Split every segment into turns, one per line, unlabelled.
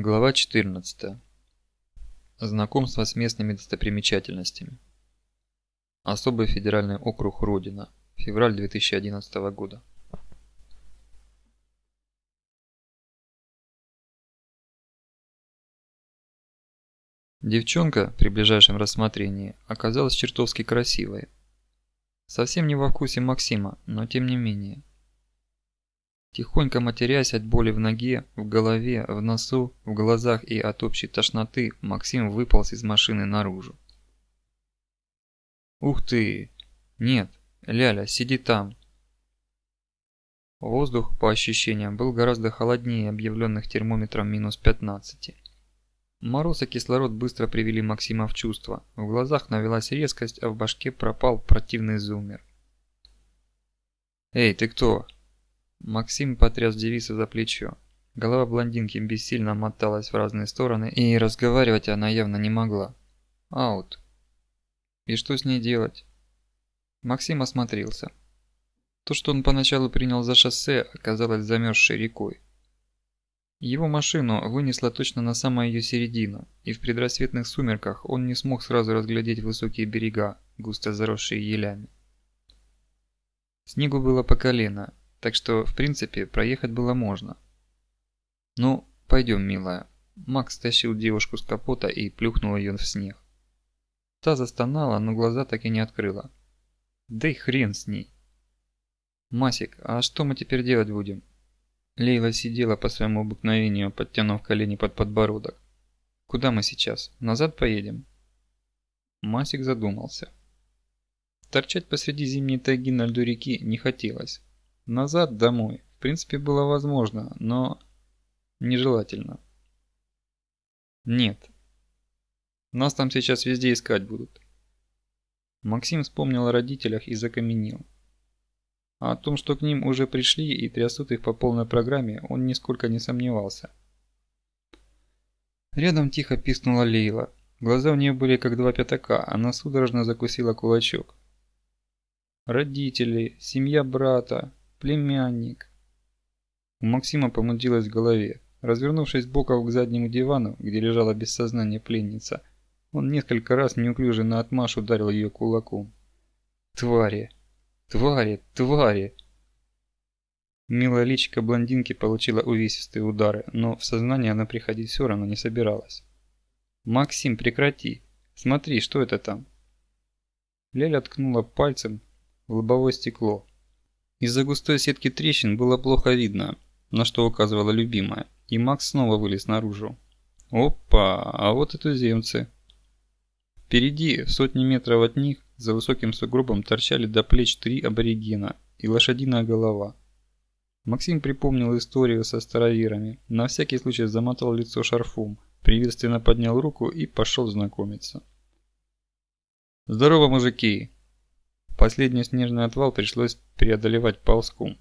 Глава 14. Знакомство с местными достопримечательностями. Особый федеральный округ Родина. Февраль 2011 года. Девчонка при ближайшем рассмотрении оказалась чертовски красивой. Совсем не во вкусе Максима, но тем не менее. Тихонько матерясь от боли в ноге, в голове, в носу, в глазах и от общей тошноты, Максим выполз из машины наружу. «Ух ты! Нет, Ляля, сиди там!» Воздух, по ощущениям, был гораздо холоднее объявленных термометром минус 15. Мороз и кислород быстро привели Максима в чувство. В глазах навелась резкость, а в башке пропал противный зумер. «Эй, ты кто?» Максим потряс девицу за плечо. Голова блондинки бессильно моталась в разные стороны, и разговаривать она явно не могла. Аут. И что с ней делать? Максим осмотрелся. То, что он поначалу принял за шоссе, оказалось замерзшей рекой. Его машину вынесло точно на самую ее середину, и в предрассветных сумерках он не смог сразу разглядеть высокие берега, густо заросшие елями. Снегу было по колено, так что, в принципе, проехать было можно. «Ну, пойдем, милая». Макс стащил девушку с капота и плюхнул ее в снег. Та застонала, но глаза так и не открыла. Да и хрен с ней. «Масик, а что мы теперь делать будем?» Лейла сидела по своему обыкновению, подтянув колени под подбородок. «Куда мы сейчас? Назад поедем?» Масик задумался. Торчать посреди зимней тайги на льду реки не хотелось. Назад домой, в принципе, было возможно, но нежелательно. Нет. Нас там сейчас везде искать будут. Максим вспомнил о родителях и закаменел. А о том, что к ним уже пришли и трясут их по полной программе, он нисколько не сомневался. Рядом тихо пискнула Лейла. Глаза у нее были как два пятака, она судорожно закусила кулачок. Родители, семья брата, племянник. У Максима помутилось в голове. Развернувшись боком к заднему дивану, где лежала без сознания пленница, он несколько раз неуклюже на отмаш ударил ее кулаком. «Твари! Твари! Твари!» Милая личико блондинки получила увесистые удары, но в сознание она приходить все равно не собиралась. «Максим, прекрати! Смотри, что это там?» Леля ткнула пальцем в лобовое стекло. Из-за густой сетки трещин было плохо видно, на что указывала любимая, и Макс снова вылез наружу. Опа, а вот и туземцы. Впереди, в сотни метров от них, за высоким сугробом торчали до плеч три аборигена и лошадиная голова. Максим припомнил историю со староверами, на всякий случай замотал лицо шарфом, приветственно поднял руку и пошел знакомиться. «Здорово, мужики!» Последний снежный отвал пришлось преодолевать ползком.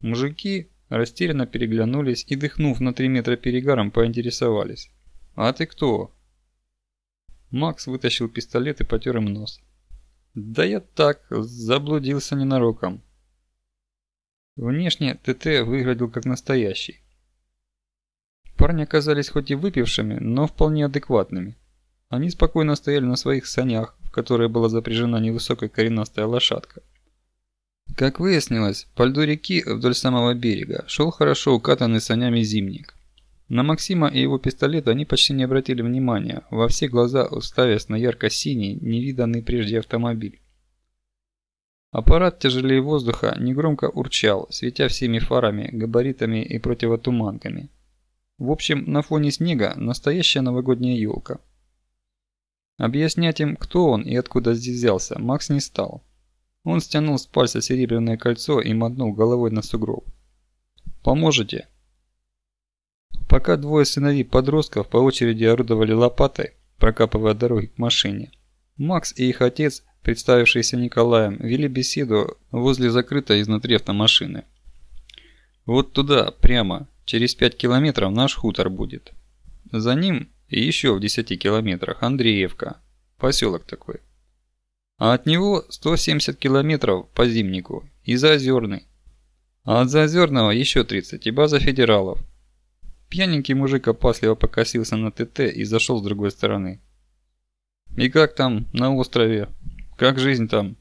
Мужики растерянно переглянулись и, дыхнув на три метра перегаром, поинтересовались. «А ты кто?» Макс вытащил пистолет и потер им нос. «Да я так, заблудился ненароком». Внешне ТТ выглядел как настоящий. Парни оказались хоть и выпившими, но вполне адекватными. Они спокойно стояли на своих санях, в была запряжена невысокая коренастая лошадка. Как выяснилось, по льду реки вдоль самого берега шел хорошо укатанный санями зимник. На Максима и его пистолет они почти не обратили внимания, во все глаза уставясь на ярко-синий, невиданный прежде автомобиль. Аппарат тяжелее воздуха негромко урчал, светя всеми фарами, габаритами и противотуманками. В общем, на фоне снега настоящая новогодняя елка. Объяснять им, кто он и откуда здесь взялся, Макс не стал. Он стянул с пальца серебряное кольцо и мотнул головой на сугроб. «Поможете?» Пока двое сыновей подростков по очереди орудовали лопатой, прокапывая дороги к машине, Макс и их отец, представившиеся Николаем, вели беседу возле закрытой изнутри автомашины. «Вот туда, прямо, через пять километров наш хутор будет. За ним и еще в 10 километрах Андреевка. Поселок такой. А от него 170 километров по Зимнику и Заозерный. А от Заозерного еще 30 и база федералов. Пьяненький мужик опасливо покосился на ТТ и зашел с другой стороны. «И как там, на острове? Как жизнь там?»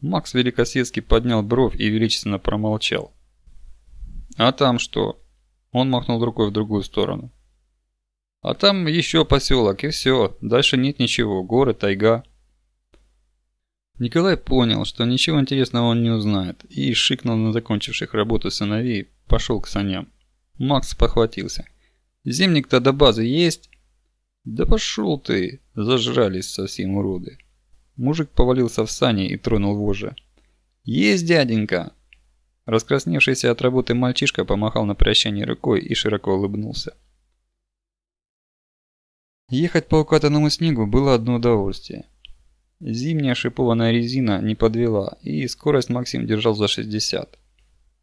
Макс Великосветский поднял бровь и величественно промолчал. «А там что?» Он махнул рукой в другую сторону. «А там еще поселок, и все. Дальше нет ничего. Горы, тайга». Николай понял, что ничего интересного он не узнает, и шикнул на закончивших работу сыновей, пошел к саням. Макс похватился. «Зимник-то до базы есть?» «Да пошел ты!» – зажрались совсем уроды. Мужик повалился в сани и тронул вожжи. «Есть, дяденька!» Раскрасневшийся от работы мальчишка помахал на прощание рукой и широко улыбнулся. Ехать по укатанному снегу было одно удовольствие. Зимняя шипованная резина не подвела, и скорость Максим держал за 60.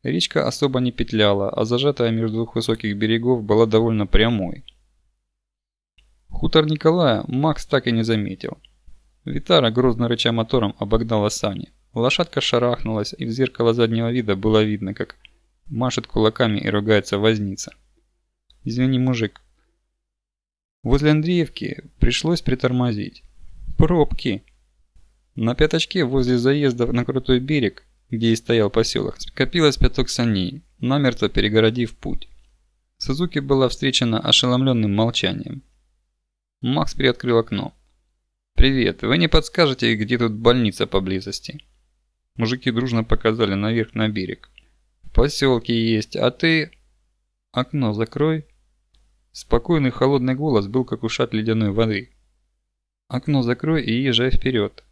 Речка особо не петляла, а зажатая между двух высоких берегов была довольно прямой. Хутор Николая Макс так и не заметил. Витара, грозно рыча мотором, обогнала сани. Лошадка шарахнулась, и в зеркало заднего вида было видно, как машет кулаками и ругается возница. «Извини, мужик». Возле Андреевки пришлось притормозить. «Пробки!» На пятачке возле заезда на крутой берег, где и стоял поселок, скопилось пяток саней, намертво перегородив путь. Сузуки была встречена ошеломленным молчанием. Макс приоткрыл окно. «Привет, вы не подскажете, где тут больница поблизости?» Мужики дружно показали наверх на берег. «В поселке есть, а ты...» «Окно закрой». Спокойный холодный голос был как ушат ледяной воды. «Окно закрой и езжай вперед.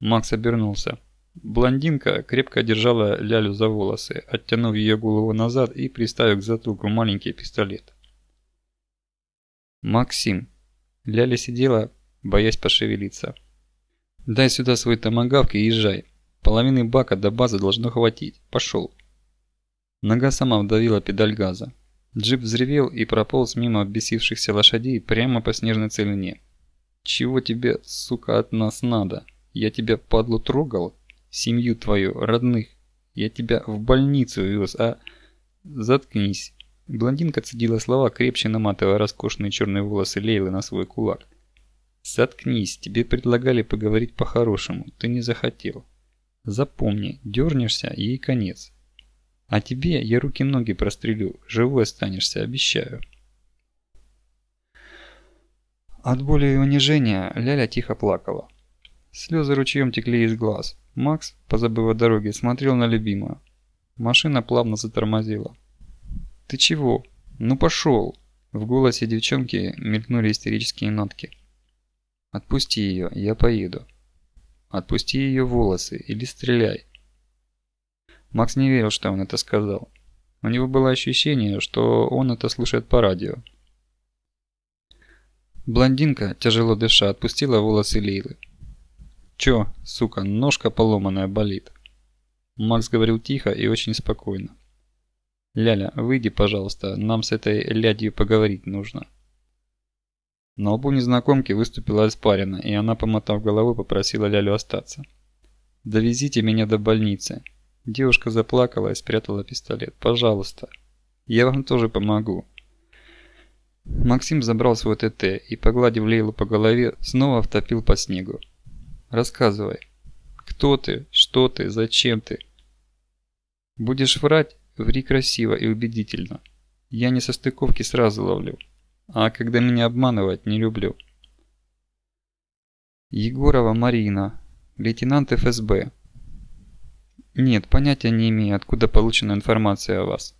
Макс обернулся. Блондинка крепко держала Лялю за волосы, оттянув ее голову назад и приставив к затылку маленький пистолет. «Максим!» Ляля сидела, боясь пошевелиться. «Дай сюда свой томагавк и езжай. Половины бака до базы должно хватить. Пошел!» Нога сама вдавила педаль газа. Джип взревел и прополз мимо оббесившихся лошадей прямо по снежной целине. «Чего тебе, сука, от нас надо?» Я тебя, падлу, трогал? Семью твою, родных. Я тебя в больницу вез, а... Заткнись. Блондинка цедила слова, крепче наматывая роскошные черные волосы Лейлы на свой кулак. Заткнись, тебе предлагали поговорить по-хорошему, ты не захотел. Запомни, дернешься, ей конец. А тебе я руки-ноги прострелю, живой останешься, обещаю. От боли и унижения Ляля тихо плакала. Слезы ручьем текли из глаз. Макс, позабыв о дороге, смотрел на любимую. Машина плавно затормозила. «Ты чего? Ну пошел!» В голосе девчонки мелькнули истерические нотки. «Отпусти ее, я поеду». «Отпусти ее волосы или стреляй». Макс не верил, что он это сказал. У него было ощущение, что он это слушает по радио. Блондинка, тяжело дыша, отпустила волосы Лейлы. «Чё, сука, ножка поломанная болит?» Макс говорил тихо и очень спокойно. «Ляля, выйди, пожалуйста, нам с этой лядью поговорить нужно». На лбу незнакомки выступила испарина, и она, помотав головой, попросила Лялю остаться. «Довезите меня до больницы». Девушка заплакала и спрятала пистолет. «Пожалуйста. Я вам тоже помогу». Максим забрал свой ТТ и, погладив Лейлу по голове, снова втопил по снегу. Рассказывай. Кто ты? Что ты? Зачем ты? Будешь врать? Ври красиво и убедительно. Я не со стыковки сразу ловлю. А когда меня обманывать не люблю. Егорова Марина. Лейтенант ФСБ. Нет, понятия не имею, откуда получена информация о вас.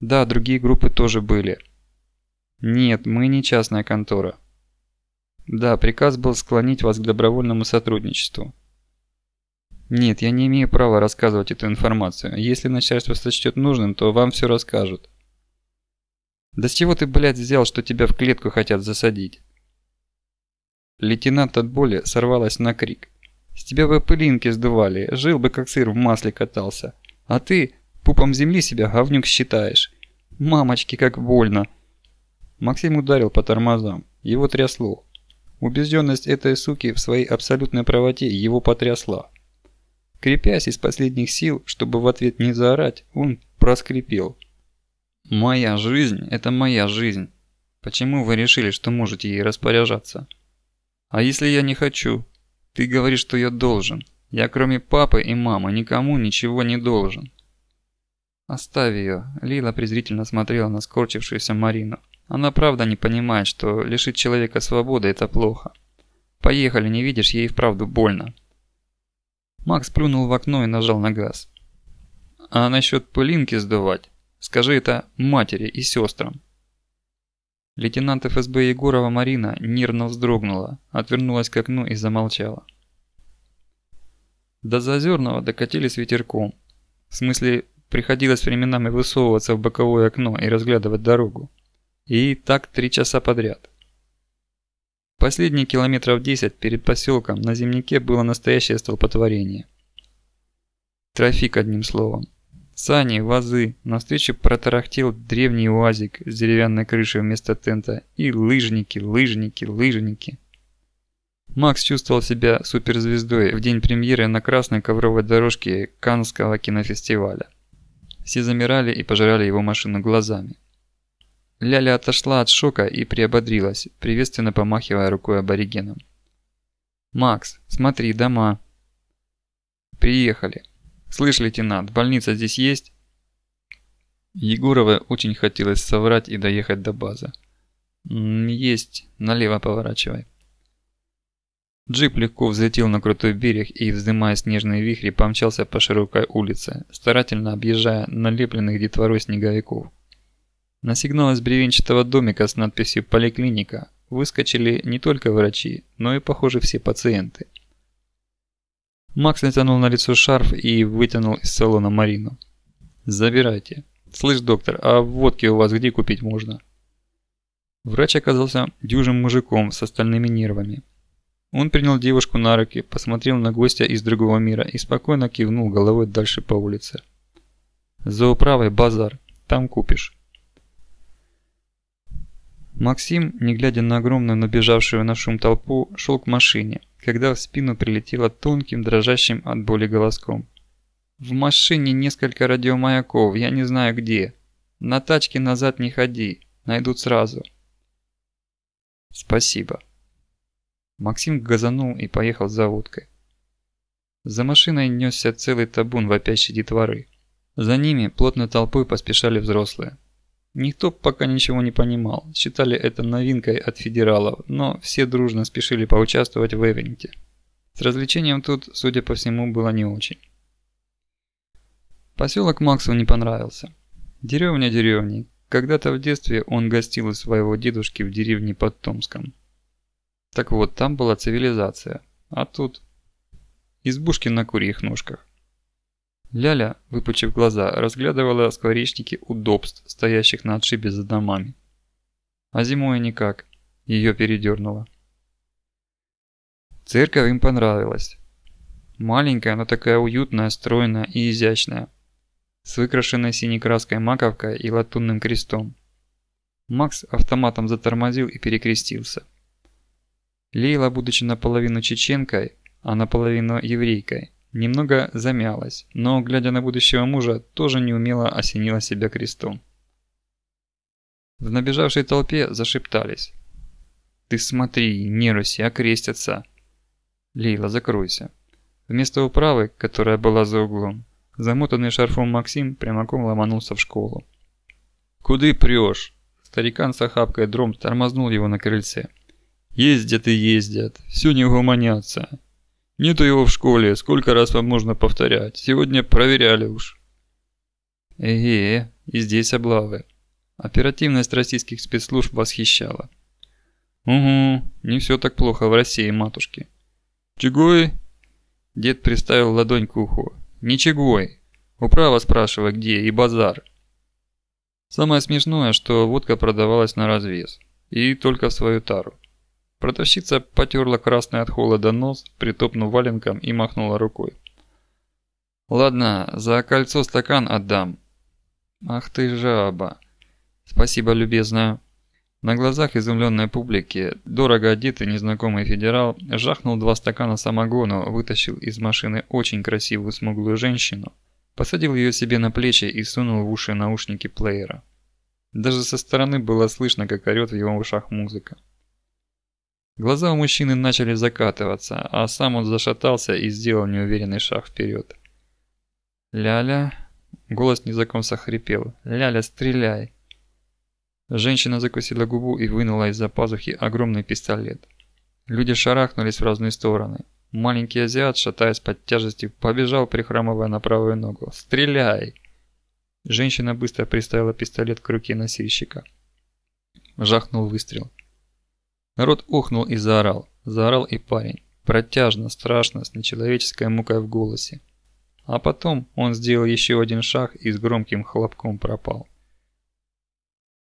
Да, другие группы тоже были. Нет, мы не частная контора. Да, приказ был склонить вас к добровольному сотрудничеству. Нет, я не имею права рассказывать эту информацию. Если начальство сочтет нужным, то вам все расскажут. Да с чего ты, блядь, взял, что тебя в клетку хотят засадить? Лейтенант от боли сорвалась на крик. С тебя бы пылинки сдували, жил бы как сыр в масле катался. А ты пупом земли себя говнюк считаешь. Мамочки, как больно. Максим ударил по тормозам. Его трясло. Убежденность этой суки в своей абсолютной правоте его потрясла. Крепясь из последних сил, чтобы в ответ не заорать, он проскрипел. Моя жизнь – это моя жизнь. Почему вы решили, что можете ей распоряжаться? А если я не хочу? Ты говоришь, что я должен. Я кроме папы и мамы никому ничего не должен. Оставь ее. Лила презрительно смотрела на скорчившуюся Марину. Она правда не понимает, что лишить человека свободы – это плохо. Поехали, не видишь, ей вправду больно. Макс плюнул в окно и нажал на газ. А насчет пылинки сдувать? Скажи это матери и сестрам. Лейтенант ФСБ Егорова Марина нервно вздрогнула, отвернулась к окну и замолчала. До Зазерного докатились ветерком. В смысле, приходилось временами высовываться в боковое окно и разглядывать дорогу. И так три часа подряд. Последние километров 10 перед поселком на земнике было настоящее столпотворение. Трафик одним словом. Сани, вазы, навстречу протарахтел древний уазик с деревянной крышей вместо тента и лыжники, лыжники, лыжники. Макс чувствовал себя суперзвездой в день премьеры на красной ковровой дорожке Каннского кинофестиваля. Все замирали и пожирали его машину глазами. Ляля отошла от шока и приободрилась, приветственно помахивая рукой аборигенам. «Макс, смотри, дома!» «Приехали!» «Слышь, лейтенант, больница здесь есть?» Егорова очень хотелось соврать и доехать до базы. «Есть, налево поворачивай». Джип легко взлетел на крутой берег и, вздымая снежные вихри, помчался по широкой улице, старательно объезжая налепленных детворой снеговиков. На сигнал из бревенчатого домика с надписью «Поликлиника» выскочили не только врачи, но и, похоже, все пациенты. Макс натянул на лицо шарф и вытянул из салона Марину. «Забирайте. Слышь, доктор, а водки у вас где купить можно?» Врач оказался дюжим мужиком с остальными нервами. Он принял девушку на руки, посмотрел на гостя из другого мира и спокойно кивнул головой дальше по улице. «За управой базар. Там купишь». Максим, не глядя на огромную набежавшую на шум толпу, шел к машине, когда в спину прилетело тонким, дрожащим от боли голоском. «В машине несколько радиомаяков, я не знаю где. На тачке назад не ходи, найдут сразу». «Спасибо». Максим газанул и поехал за водкой. За машиной несся целый табун вопящей детворы. За ними плотной толпой поспешали взрослые. Никто пока ничего не понимал, считали это новинкой от федералов, но все дружно спешили поучаствовать в эвенте. С развлечением тут, судя по всему, было не очень. Поселок Максу не понравился. Деревня деревни. Когда-то в детстве он гостил у своего дедушки в деревне под Томском. Так вот, там была цивилизация, а тут избушки на курьих ножках. Ляля, выпучив глаза, разглядывала скворечники удобств, стоящих на отшибе за домами. А зимой никак. Ее передернуло. Церковь им понравилась. Маленькая, но такая уютная, стройная и изящная. С выкрашенной синей краской маковкой и латунным крестом. Макс автоматом затормозил и перекрестился. Лейла, будучи наполовину чеченкой, а наполовину еврейкой, Немного замялась, но, глядя на будущего мужа, тоже неумело осенила себя крестом. В набежавшей толпе зашептались. «Ты смотри, не руси, окрестятся!» «Лейла, закройся!» Вместо управы, которая была за углом, замотанный шарфом Максим прямиком ломанулся в школу. «Куды прешь?» Старикан с охапкой дром тормознул его на крыльце. «Ездят и ездят, все не угомонятся. Нету его в школе, сколько раз вам можно повторять. Сегодня проверяли уж. Эге, и здесь облавы. Оперативность российских спецслужб восхищала. Угу, не все так плохо в России, матушки. Чегой? Дед приставил ладонь к уху. Ничегой. Управа спрашивай, где, и базар. Самое смешное, что водка продавалась на развес. И только в свою тару. Продавщица потерла красный от холода нос, притопнув валенком и махнула рукой. «Ладно, за кольцо стакан отдам». «Ах ты жаба!» «Спасибо, любезная». На глазах изумленной публики дорого одетый незнакомый федерал жахнул два стакана самогона, вытащил из машины очень красивую смуглую женщину, посадил ее себе на плечи и сунул в уши наушники плеера. Даже со стороны было слышно, как орёт в его ушах музыка. Глаза у мужчины начали закатываться, а сам он зашатался и сделал неуверенный шаг вперед. «Ляля!» Голос незнакомца хрипел. «Ляля, стреляй!» Женщина закусила губу и вынула из-за пазухи огромный пистолет. Люди шарахнулись в разные стороны. Маленький азиат, шатаясь под тяжестью, побежал, прихрамывая на правую ногу. «Стреляй!» Женщина быстро приставила пистолет к руке носильщика. Жахнул выстрел. Народ охнул и заорал. Заорал и парень. Протяжно, страшно, с нечеловеческой мукой в голосе. А потом он сделал еще один шаг и с громким хлопком пропал.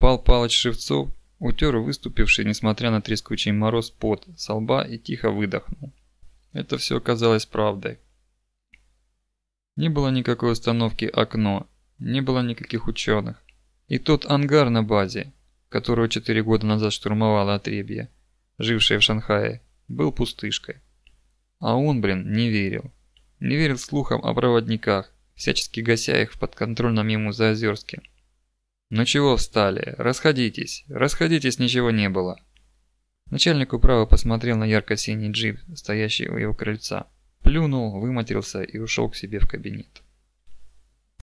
Пал Палыч Шевцов утер выступивший, несмотря на трескучий мороз, пот со лба и тихо выдохнул. Это все оказалось правдой. Не было никакой установки «Окно», не было никаких ученых. И тот ангар на базе, которую четыре года назад штурмовала Отребье, жившая в Шанхае, был пустышкой. А он, блин, не верил. Не верил слухам о проводниках, всячески гася их в подконтрольном ему Заозерске. «Ну чего встали? Расходитесь! Расходитесь, ничего не было!» Начальник управы посмотрел на ярко-синий джип, стоящий у его крыльца, плюнул, выматерился и ушел к себе в кабинет.